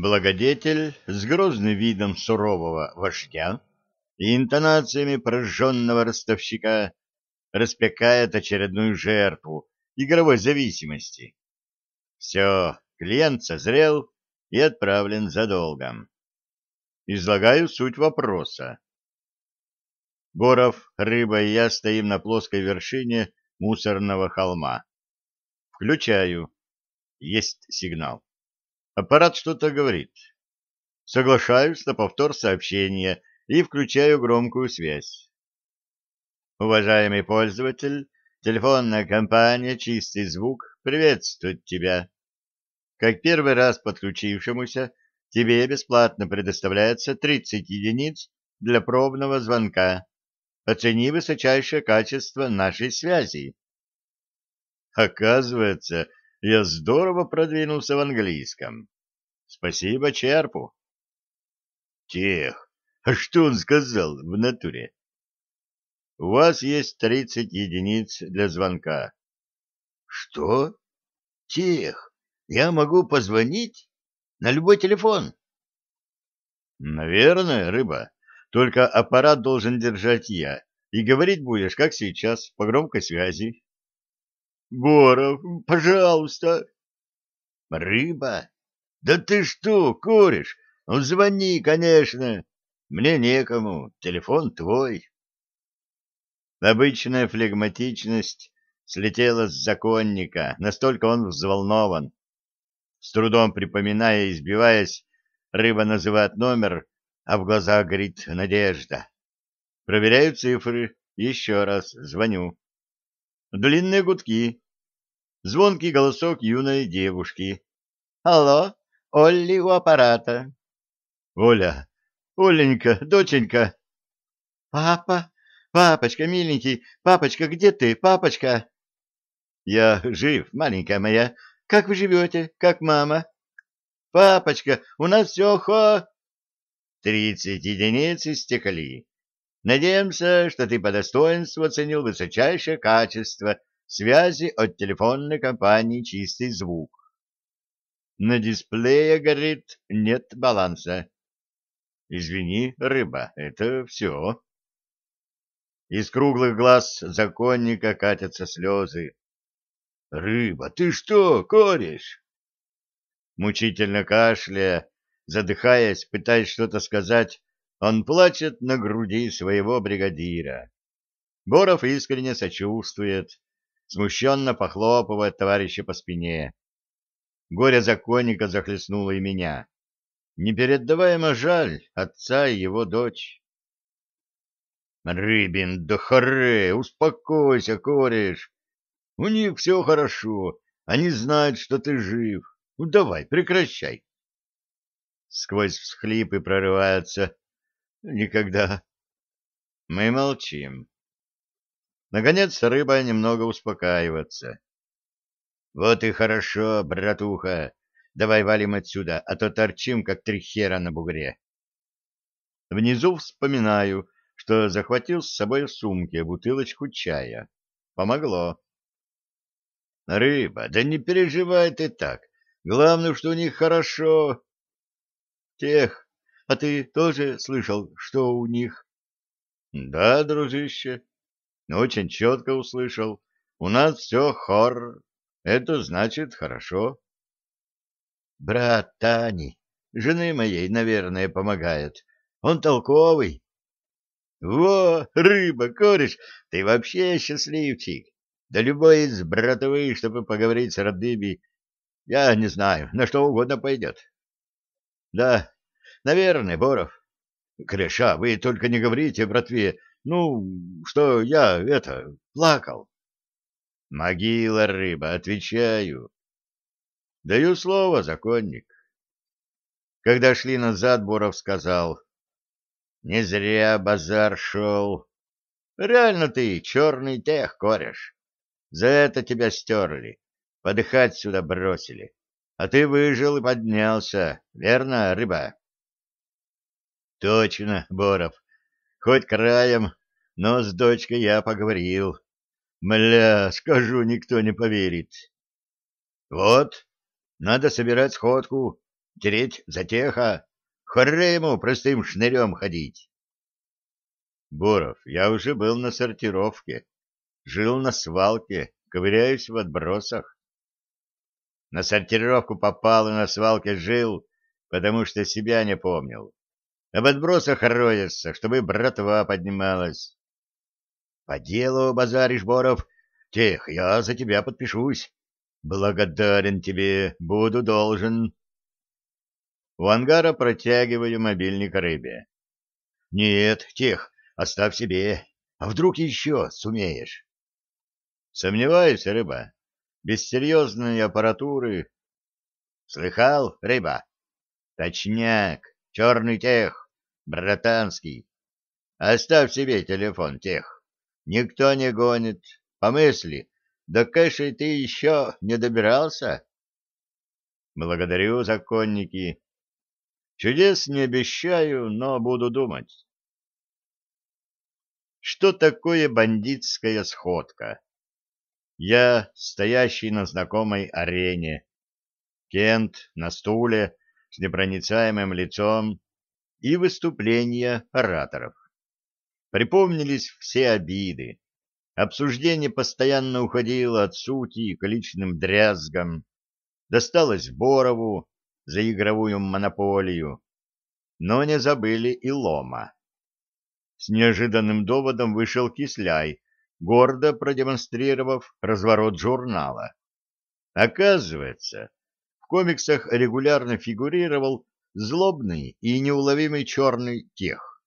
Благодетель с грозным видом сурового вождя и интонациями прожженного ростовщика распекает очередную жертву игровой зависимости. Все, клиент созрел и отправлен за долгом. Излагаю суть вопроса. Боров, Рыба и я стоим на плоской вершине мусорного холма. Включаю. Есть сигнал. Аппарат что-то говорит. Соглашаюсь на повтор сообщения и включаю громкую связь. Уважаемый пользователь, телефонная компания «Чистый звук» приветствует тебя. Как первый раз подключившемуся, тебе бесплатно предоставляется 30 единиц для пробного звонка. Оцени высочайшее качество нашей связи. Оказывается, я здорово продвинулся в английском. Спасибо Черпу. Тех, а что он сказал в натуре? У вас есть тридцать единиц для звонка. Что? Тех, я могу позвонить на любой телефон? Наверное, рыба. Только аппарат должен держать я. И говорить будешь, как сейчас, по громкой связи. Боров, пожалуйста. Рыба? Да ты что, кореш? Ну, звони, конечно. Мне некому, телефон твой. Обычная флегматичность слетела с законника, настолько он взволнован. С трудом припоминая и избиваясь, рыба называет номер, а в глазах горит надежда. Проверяю цифры, еще раз звоню. Длинные гудки. Звонкий голосок юной девушки. «Алло, Олли у аппарата». «Оля, Оленька, доченька». «Папа, папочка, миленький, папочка, где ты, папочка?» «Я жив, маленькая моя. Как вы живете? Как мама?» «Папочка, у нас все хо...» Тридцать единиц истекли. Надеемся, что ты по достоинству оценил высочайшее качество связи от телефонной компании «Чистый звук». На дисплее горит «Нет баланса». «Извини, рыба, это все». Из круглых глаз законника катятся слезы. «Рыба, ты что, кореш?» Мучительно кашляя, задыхаясь, пытаясь что-то сказать, он плачет на груди своего бригадира. Боров искренне сочувствует, смущенно похлопывает товарища по спине. Горе законника захлестнуло и меня. Непередаваемо жаль отца и его дочь. Рыбин, да хоре, успокойся, кореш. У них все хорошо, они знают, что ты жив. Ну давай, прекращай. Сквозь всхлипы прорывается Никогда. Мы молчим. Наконец рыба немного успокаивается. Вот и хорошо, братуха. Давай валим отсюда, а то торчим, как три хера на бугре. Внизу вспоминаю, что захватил с собой в сумке бутылочку чая. Помогло. Рыба, да не переживай ты так. Главное, что у них хорошо. Тех а ты тоже слышал, что у них? — Да, дружище, очень четко услышал. У нас все хор. Это значит хорошо. — Брат Тани, жены моей, наверное, помогает. Он толковый. — Во, рыба, кореш, ты вообще счастливчик. Да любой из братовых, чтобы поговорить с родными, я не знаю, на что угодно пойдет. — Да, Наверное, Боров. Креша, вы только не говорите, братве, ну, что я, это, плакал. Могила, рыба, отвечаю. Даю слово, законник. Когда шли назад, Боров сказал, не зря базар шел. Реально ты черный тех корешь. За это тебя стерли, подыхать сюда бросили. А ты выжил и поднялся, верно, рыба? Точно, Боров. Хоть краем, но с дочкой я поговорил. Мля, скажу, никто не поверит. Вот, надо собирать сходку, тереть затеха, хоре ему простым шнырем ходить. Боров, я уже был на сортировке, жил на свалке, ковыряюсь в отбросах. На сортировку попал и на свалке жил, потому что себя не помнил. Об отбросах роется, чтобы братва поднималась. — По делу базаришь, Боров. Тех, я за тебя подпишусь. Благодарен тебе, буду должен. У ангара протягиваю мобильник рыбе. — Нет, Тех, оставь себе. А вдруг еще сумеешь? — Сомневаюсь, рыба. Без серьезной аппаратуры... — Слыхал, рыба? — Точняк. Черный тех, братанский. Оставь себе телефон тех. Никто не гонит. Помысли, до кэшей ты еще не добирался? Благодарю, законники. Чудес не обещаю, но буду думать. Что такое бандитская сходка? Я, стоящий на знакомой арене. Кент на стуле, с непроницаемым лицом и выступления ораторов. Припомнились все обиды. Обсуждение постоянно уходило от сути к личным дрязгам. Досталось Борову за игровую монополию, но не забыли и Лома. С неожиданным доводом вышел Кисляй, гордо продемонстрировав разворот журнала. Оказывается, комиксах регулярно фигурировал злобный и неуловимый черный тех.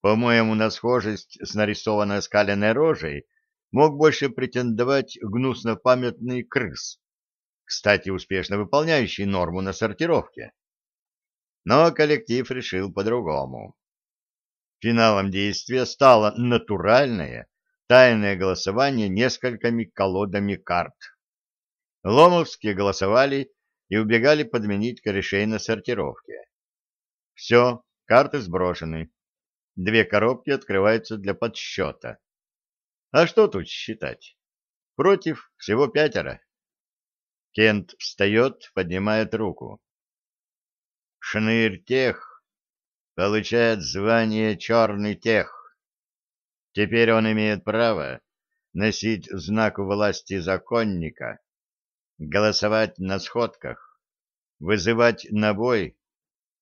По-моему, на схожесть с нарисованной скаленной рожей мог больше претендовать гнусно памятный крыс, кстати, успешно выполняющий норму на сортировке. Но коллектив решил по-другому. Финалом действия стало натуральное тайное голосование несколькими колодами карт. Ломовские голосовали и убегали подменить корешей на сортировке. Все, карты сброшены. Две коробки открываются для подсчета. А что тут считать? Против всего пятеро. Кент встает, поднимает руку. Шнырь тех получает звание черный тех. Теперь он имеет право носить знак власти законника голосовать на сходках, вызывать на бой,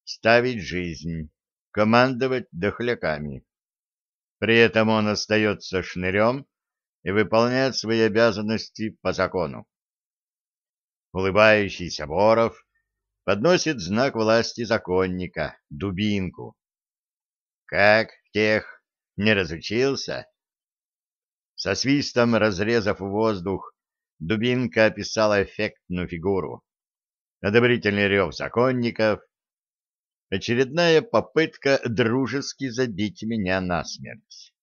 ставить жизнь, командовать дохляками. При этом он остается шнырем и выполняет свои обязанности по закону. Улыбающийся Боров подносит знак власти законника, дубинку. Как тех не разучился? Со свистом разрезав воздух Дубинка описала эффектную фигуру. Одобрительный рев законников. Очередная попытка дружески забить меня насмерть.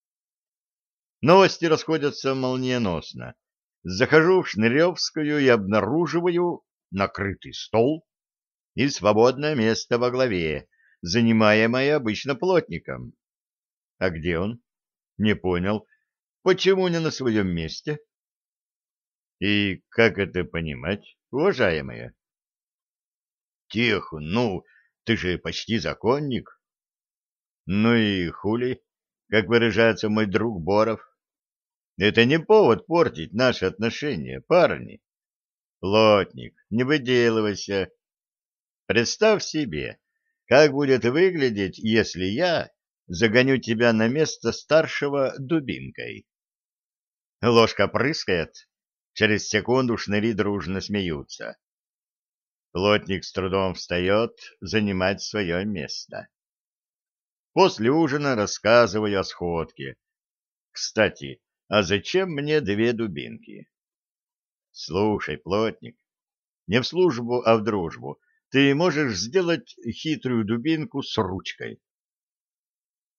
Новости расходятся молниеносно. Захожу в Шныревскую и обнаруживаю накрытый стол и свободное место во главе, занимаемое обычно плотником. А где он? Не понял. Почему не на своем месте? И как это понимать, уважаемые? Тихо, ну, ты же почти законник. Ну и хули, как выражается мой друг Боров. Это не повод портить наши отношения, парни. Плотник, не выделывайся. Представь себе, как будет выглядеть, если я загоню тебя на место старшего дубинкой. Ложка прыскает, Через секунду шныри дружно смеются. Плотник с трудом встает занимать свое место. После ужина рассказываю о сходке. Кстати, а зачем мне две дубинки? Слушай, плотник, не в службу, а в дружбу. Ты можешь сделать хитрую дубинку с ручкой.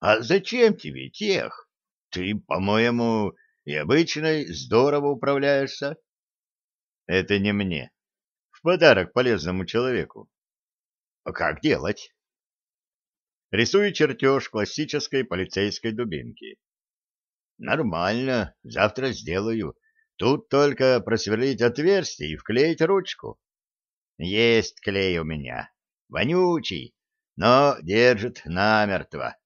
А зачем тебе тех? Ты, по-моему, и обычной здорово управляешься. Это не мне. В подарок полезному человеку. А как делать? Рисую чертеж классической полицейской дубинки. Нормально, завтра сделаю. Тут только просверлить отверстие и вклеить ручку. Есть клей у меня. Вонючий, но держит намертво.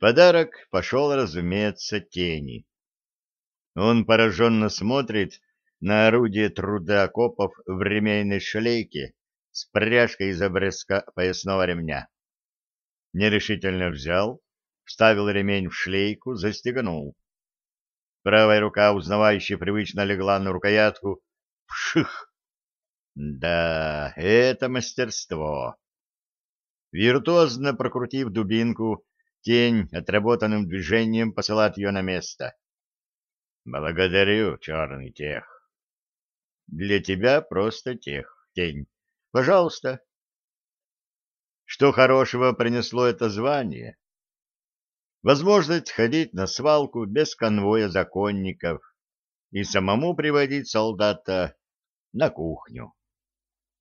Подарок пошел, разумеется, тени. Он пораженно смотрит на орудие труда копов в ремейной шлейке с пряжкой из обрезка поясного ремня. Нерешительно взял, вставил ремень в шлейку, застегнул. Правая рука, узнавающая, привычно легла на рукоятку. Пших! Да, это мастерство. Виртуозно прокрутив дубинку, Тень отработанным движением посылает ее на место. Благодарю, черный тех. Для тебя просто тех, тень. Пожалуйста. Что хорошего принесло это звание? Возможность ходить на свалку без конвоя законников и самому приводить солдата на кухню.